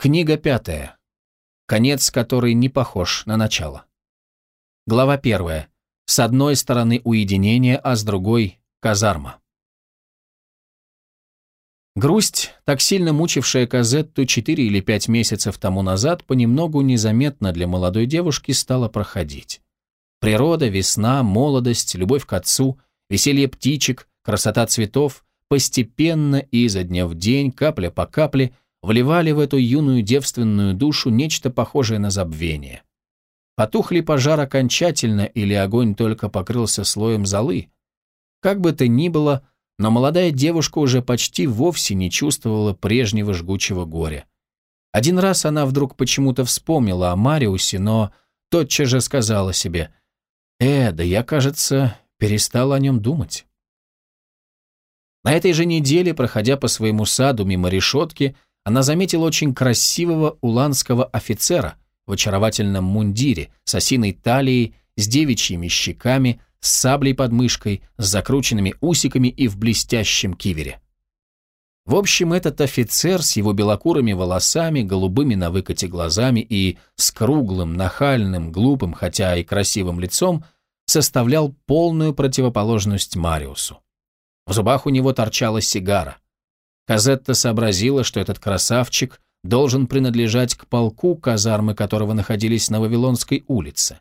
Книга пятая. Конец, который не похож на начало. Глава первая. С одной стороны уединение, а с другой – казарма. Грусть, так сильно мучившая Казетту четыре или пять месяцев тому назад, понемногу незаметно для молодой девушки стала проходить. Природа, весна, молодость, любовь к отцу, веселье птичек, красота цветов постепенно и изо дня в день, капля по капле – вливали в эту юную девственную душу нечто похожее на забвение. Потух ли пожар окончательно или огонь только покрылся слоем золы? Как бы то ни было, но молодая девушка уже почти вовсе не чувствовала прежнего жгучего горя. Один раз она вдруг почему-то вспомнила о Мариусе, но тотчас же сказала себе, «Э, да я, кажется, перестала о нем думать». На этой же неделе, проходя по своему саду мимо решетки, она заметила очень красивого уланского офицера в очаровательном мундире, с осиной талией, с девичьими щеками, с саблей под мышкой, с закрученными усиками и в блестящем кивере. В общем, этот офицер с его белокурыми волосами, голубыми на выкате глазами и с круглым, нахальным, глупым, хотя и красивым лицом, составлял полную противоположность Мариусу. В зубах у него торчала сигара. Казетта сообразила, что этот красавчик должен принадлежать к полку, казармы которого находились на Вавилонской улице.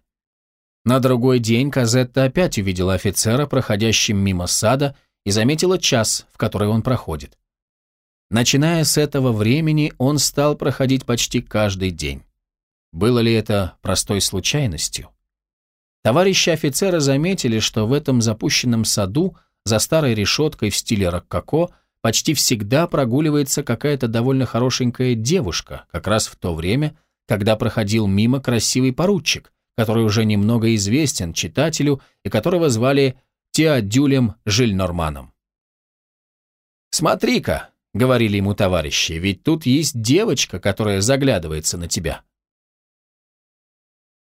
На другой день Казетта опять увидела офицера, проходящим мимо сада, и заметила час, в который он проходит. Начиная с этого времени, он стал проходить почти каждый день. Было ли это простой случайностью? Товарищи офицера заметили, что в этом запущенном саду за старой решеткой в стиле рококо почти всегда прогуливается какая-то довольно хорошенькая девушка, как раз в то время, когда проходил мимо красивый поручик, который уже немного известен читателю и которого звали Теодюлем Жильнорманом. «Смотри-ка», — говорили ему товарищи, — «ведь тут есть девочка, которая заглядывается на тебя».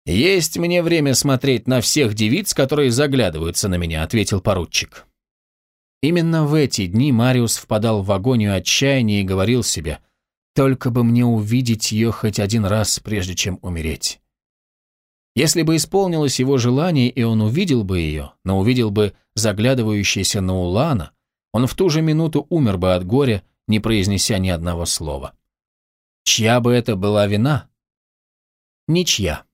«Есть мне время смотреть на всех девиц, которые заглядываются на меня», — ответил поручик. Именно в эти дни Мариус впадал в агонию отчаяния и говорил себе, «Только бы мне увидеть ее хоть один раз, прежде чем умереть». Если бы исполнилось его желание, и он увидел бы ее, но увидел бы заглядывающийся на Улана, он в ту же минуту умер бы от горя, не произнеся ни одного слова. Чья бы это была вина? Ничья.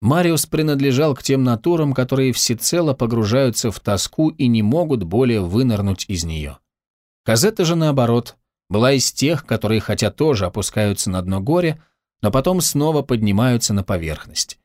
Мариус принадлежал к тем натурам, которые всецело погружаются в тоску и не могут более вынырнуть из нее. Казета же, наоборот, была из тех, которые хотя тоже опускаются на дно горя, но потом снова поднимаются на поверхность.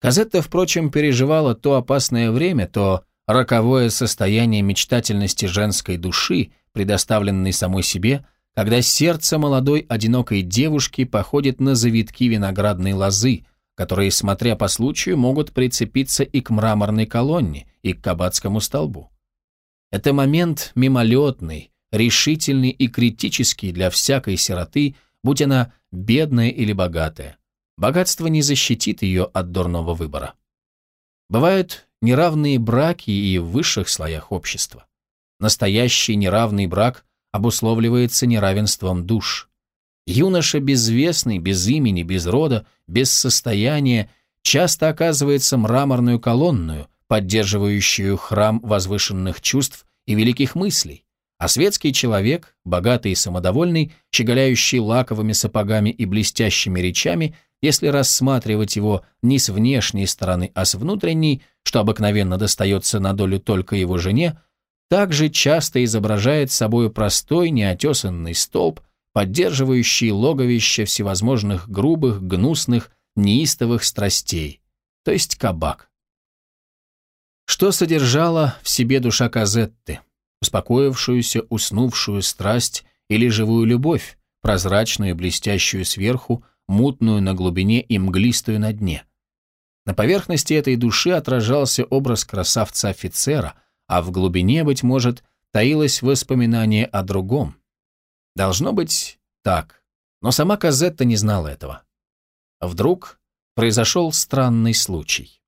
Казетта, впрочем, переживала то опасное время, то роковое состояние мечтательности женской души, предоставленной самой себе, когда сердце молодой одинокой девушки походит на завитки виноградной лозы, которые, смотря по случаю, могут прицепиться и к мраморной колонне, и к кабацкому столбу. Это момент мимолетный, решительный и критический для всякой сироты, будь она бедная или богатая. Богатство не защитит ее от дурного выбора. Бывают неравные браки и в высших слоях общества. Настоящий неравный брак обусловливается неравенством душ. Юноша безвестный, без имени, без рода, без состояния, часто оказывается мраморную колонную, поддерживающую храм возвышенных чувств и великих мыслей, а светский человек, богатый и самодовольный, щеголяющий лаковыми сапогами и блестящими речами, если рассматривать его не с внешней стороны, а с внутренней, что обыкновенно достается на долю только его жене, также часто изображает собой простой неотесанный столб, поддерживающий логовище всевозможных грубых, гнусных, неистовых страстей, то есть кабак. Что содержала в себе душа Казетты? Успокоившуюся, уснувшую страсть или живую любовь, прозрачную и блестящую сверху, мутную на глубине и мглистую на дне. На поверхности этой души отражался образ красавца-офицера, а в глубине, быть может, таилось воспоминание о другом, Должно быть так, но сама Казетта не знала этого. Вдруг произошел странный случай.